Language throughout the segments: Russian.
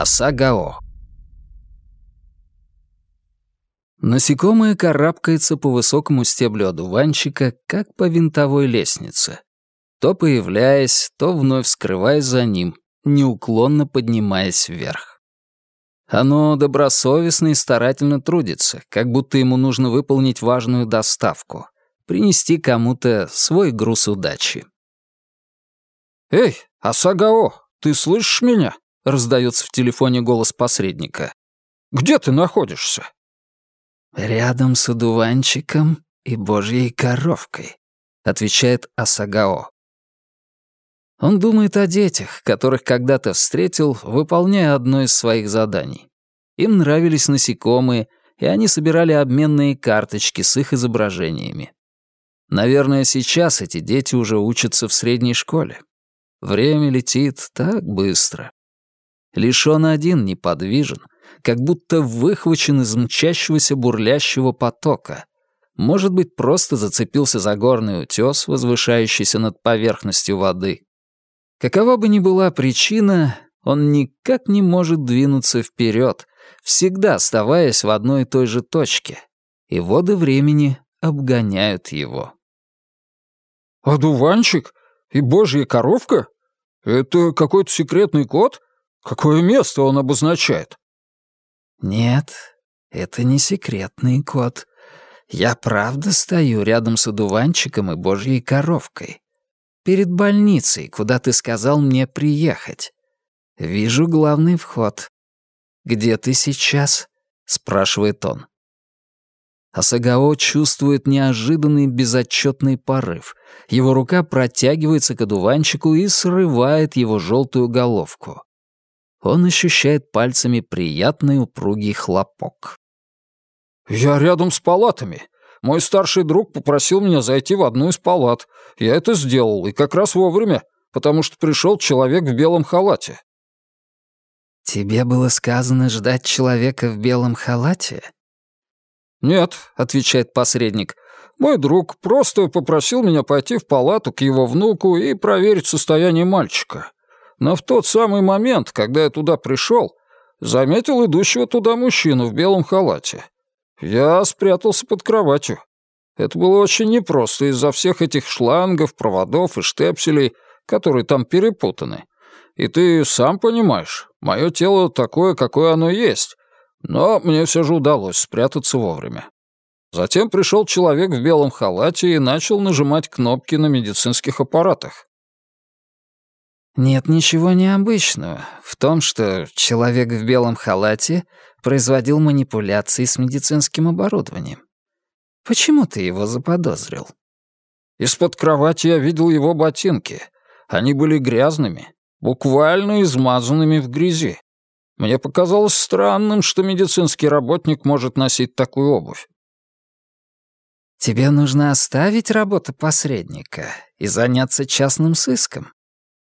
Асагао. Насекомое карабкается по высокому стеблю одуванчика, как по винтовой лестнице, то появляясь, то вновь скрываясь за ним, неуклонно поднимаясь вверх. Оно добросовестно и старательно трудится, как будто ему нужно выполнить важную доставку, принести кому-то свой груз удачи. «Эй, Асагао, ты слышишь меня?» — раздается в телефоне голос посредника. «Где ты находишься?» «Рядом с одуванчиком и божьей коровкой», — отвечает Асагао. Он думает о детях, которых когда-то встретил, выполняя одно из своих заданий. Им нравились насекомые, и они собирали обменные карточки с их изображениями. Наверное, сейчас эти дети уже учатся в средней школе. Время летит так быстро. Лишь он один неподвижен, как будто выхвачен из мчащегося бурлящего потока. Может быть, просто зацепился за горный утес, возвышающийся над поверхностью воды. Какова бы ни была причина, он никак не может двинуться вперед, всегда оставаясь в одной и той же точке, и воды времени обгоняют его. «Одуванчик? И божья коровка? Это какой-то секретный код? Какое место он обозначает?» «Нет, это не секретный код. Я правда стою рядом с одуванчиком и божьей коровкой. Перед больницей, куда ты сказал мне приехать. Вижу главный вход. Где ты сейчас?» — спрашивает он. Асагао чувствует неожиданный безотчетный порыв. Его рука протягивается к одуванчику и срывает его желтую головку. Он ощущает пальцами приятный упругий хлопок. «Я рядом с палатами. Мой старший друг попросил меня зайти в одну из палат. Я это сделал, и как раз вовремя, потому что пришел человек в белом халате». «Тебе было сказано ждать человека в белом халате?» «Нет», — отвечает посредник. «Мой друг просто попросил меня пойти в палату к его внуку и проверить состояние мальчика. Но в тот самый момент, когда я туда пришел, заметил идущего туда мужчину в белом халате. Я спрятался под кроватью. Это было очень непросто из-за всех этих шлангов, проводов и штепселей, которые там перепутаны. И ты сам понимаешь, мое тело такое, какое оно есть, но мне все же удалось спрятаться вовремя. Затем пришел человек в белом халате и начал нажимать кнопки на медицинских аппаратах. Нет ничего необычного в том, что человек в белом халате производил манипуляции с медицинским оборудованием. Почему ты его заподозрил? Из-под кровати я видел его ботинки. Они были грязными, буквально измазанными в грязи. Мне показалось странным, что медицинский работник может носить такую обувь. Тебе нужно оставить работу посредника и заняться частным сыском.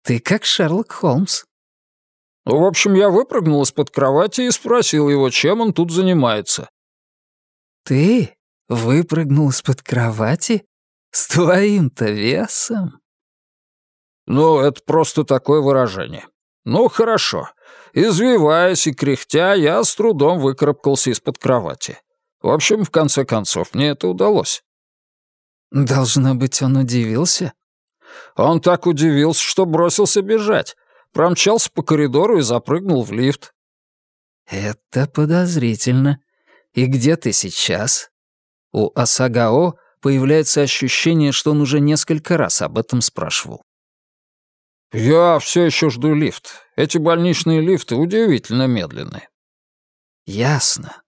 Ты как Шерлок Холмс. В общем, я выпрыгнул из-под кровати и спросил его, чем он тут занимается. Ты выпрыгнул из-под кровати? С твоим-то весом? Ну, это просто такое выражение. Ну, хорошо. Извиваясь и кряхтя, я с трудом выкарабкался из-под кровати. В общем, в конце концов, мне это удалось. Должно быть, он удивился? Он так удивился, что бросился бежать. Промчался по коридору и запрыгнул в лифт. «Это подозрительно. И где ты сейчас?» У Асагао появляется ощущение, что он уже несколько раз об этом спрашивал. «Я все еще жду лифт. Эти больничные лифты удивительно медленные». «Ясно».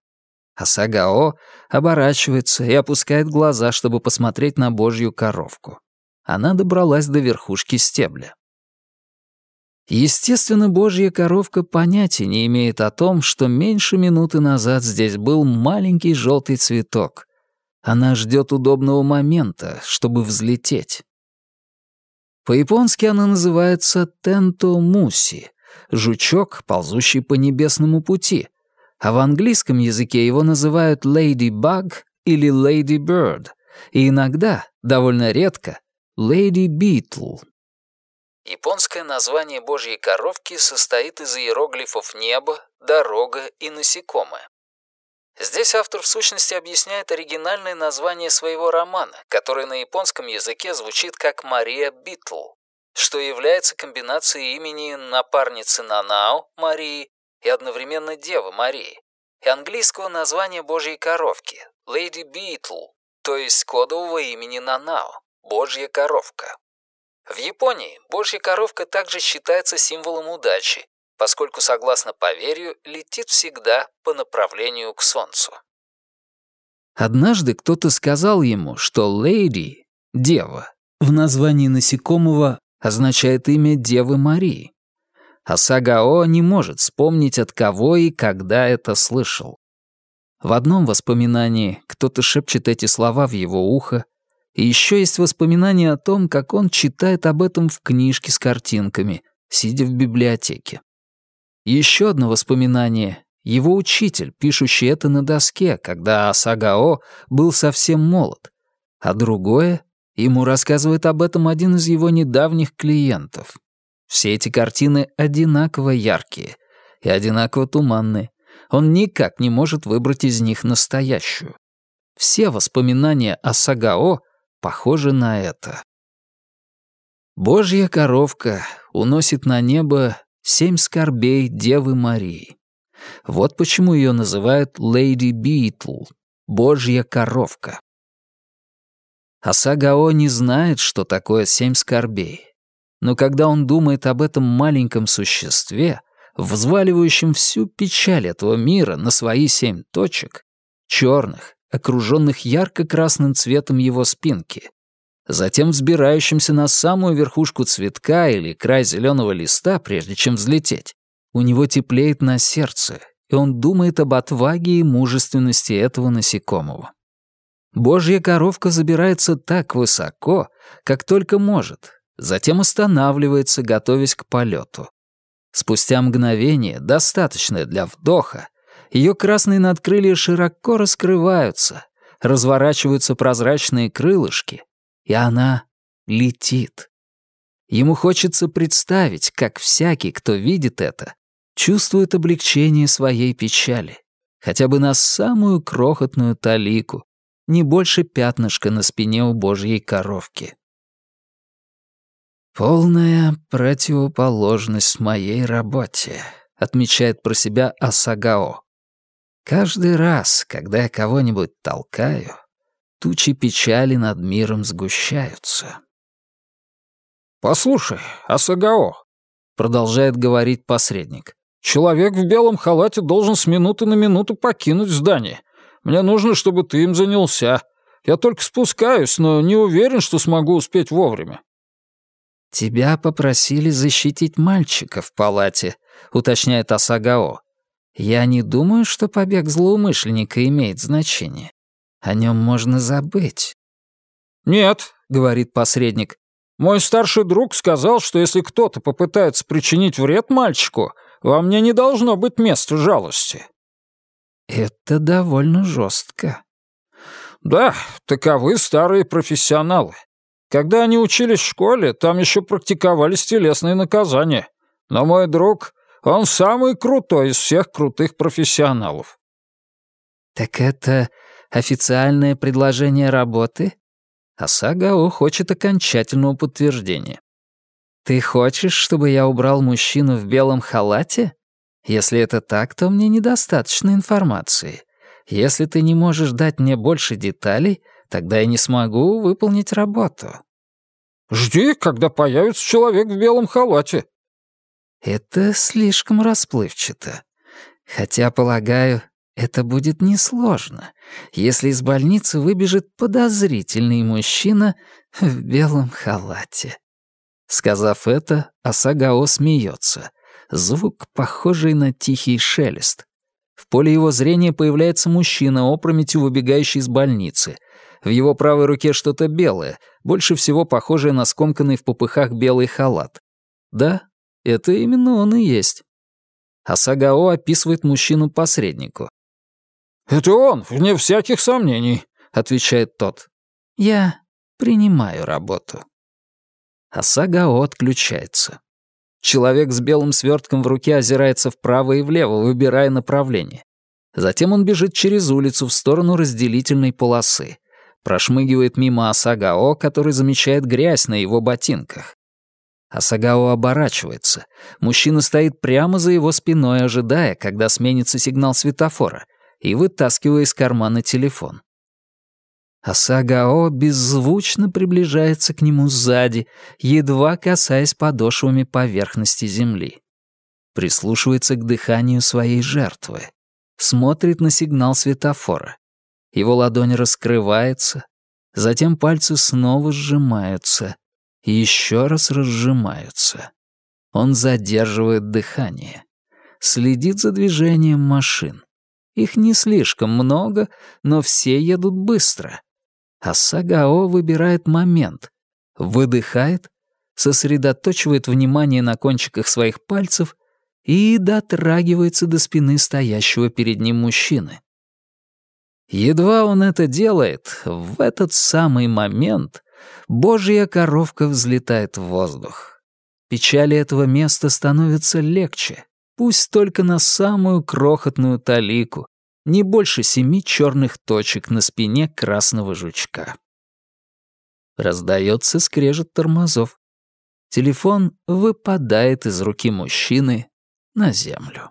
Асагао оборачивается и опускает глаза, чтобы посмотреть на божью коровку она добралась до верхушки стебля. Естественно, божья коровка понятия не имеет о том, что меньше минуты назад здесь был маленький желтый цветок. Она ждет удобного момента, чтобы взлететь. По-японски она называется тенто муси — жучок, ползущий по небесному пути, а в английском языке его называют lady bug или lady bird, и иногда, довольно редко, lady beetle. Японское название божьей коровки состоит из иероглифов «небо», «дорога» и «насекомое». Здесь автор в сущности объясняет оригинальное название своего романа, которое на японском языке звучит как «Мария Битл», что является комбинацией имени напарницы Нанао, Марии, и одновременно Девы Марии, и английского названия божьей коровки «Леди Битл», то есть кодового имени Нанао, божья коровка. В Японии божья коровка также считается символом удачи, поскольку, согласно поверью, летит всегда по направлению к солнцу. Однажды кто-то сказал ему, что «леди» — «дева» в названии насекомого означает имя Девы Марии. А Сагао не может вспомнить, от кого и когда это слышал. В одном воспоминании кто-то шепчет эти слова в его ухо, и еще есть воспоминания о том, как он читает об этом в книжке с картинками, сидя в библиотеке. Еще одно воспоминание — его учитель, пишущий это на доске, когда Асагао был совсем молод. А другое — ему рассказывает об этом один из его недавних клиентов. Все эти картины одинаково яркие и одинаково туманные. Он никак не может выбрать из них настоящую. Все воспоминания о Сагао похоже на это. Божья коровка уносит на небо семь скорбей Девы Марии. Вот почему ее называют Леди Битл, Божья коровка. Асагао не знает, что такое семь скорбей. Но когда он думает об этом маленьком существе, взваливающем всю печаль этого мира на свои семь точек, черных, окруженных ярко-красным цветом его спинки, затем взбирающимся на самую верхушку цветка или край зеленого листа, прежде чем взлететь. У него теплеет на сердце, и он думает об отваге и мужественности этого насекомого. Божья коровка забирается так высоко, как только может, затем останавливается, готовясь к полету. Спустя мгновение, достаточное для вдоха, ее красные надкрылья широко раскрываются, разворачиваются прозрачные крылышки, и она летит. Ему хочется представить, как всякий, кто видит это, чувствует облегчение своей печали, хотя бы на самую крохотную талику, не больше пятнышка на спине у божьей коровки. «Полная противоположность моей работе», — отмечает про себя Асагао. Каждый раз, когда я кого-нибудь толкаю, тучи печали над миром сгущаются. «Послушай, Асагао», — продолжает говорить посредник, «человек в белом халате должен с минуты на минуту покинуть здание. Мне нужно, чтобы ты им занялся. Я только спускаюсь, но не уверен, что смогу успеть вовремя». «Тебя попросили защитить мальчика в палате», — уточняет Асагао. Я не думаю, что побег злоумышленника имеет значение. О нем можно забыть. «Нет», — говорит посредник, — «мой старший друг сказал, что если кто-то попытается причинить вред мальчику, во мне не должно быть места жалости». «Это довольно жестко». «Да, таковы старые профессионалы. Когда они учились в школе, там еще практиковались телесные наказания. Но мой друг он самый крутой из всех крутых профессионалов». «Так это официальное предложение работы?» Асагао хочет окончательного подтверждения. «Ты хочешь, чтобы я убрал мужчину в белом халате? Если это так, то мне недостаточно информации. Если ты не можешь дать мне больше деталей, тогда я не смогу выполнить работу». «Жди, когда появится человек в белом халате», это слишком расплывчато. Хотя, полагаю, это будет несложно, если из больницы выбежит подозрительный мужчина в белом халате. Сказав это, Асагао смеется. Звук, похожий на тихий шелест. В поле его зрения появляется мужчина, опрометью выбегающий из больницы. В его правой руке что-то белое, больше всего похожее на скомканный в попыхах белый халат. Да, это именно он и есть. А Сагао описывает мужчину-посреднику. «Это он, вне всяких сомнений», — отвечает тот. «Я принимаю работу». Асагао отключается. Человек с белым свертком в руке озирается вправо и влево, выбирая направление. Затем он бежит через улицу в сторону разделительной полосы. Прошмыгивает мимо Асагао, который замечает грязь на его ботинках. Асагао оборачивается. Мужчина стоит прямо за его спиной, ожидая, когда сменится сигнал светофора, и вытаскивая из кармана телефон. Асагао беззвучно приближается к нему сзади, едва касаясь подошвами поверхности земли. Прислушивается к дыханию своей жертвы. Смотрит на сигнал светофора. Его ладонь раскрывается, затем пальцы снова сжимаются еще раз разжимаются. Он задерживает дыхание. Следит за движением машин. Их не слишком много, но все едут быстро — а Сагао выбирает момент, выдыхает, сосредоточивает внимание на кончиках своих пальцев и дотрагивается до спины стоящего перед ним мужчины. Едва он это делает, в этот самый момент божья коровка взлетает в воздух. Печали этого места становятся легче, пусть только на самую крохотную талику, не больше семи черных точек на спине красного жучка. Раздается скрежет тормозов. Телефон выпадает из руки мужчины на землю.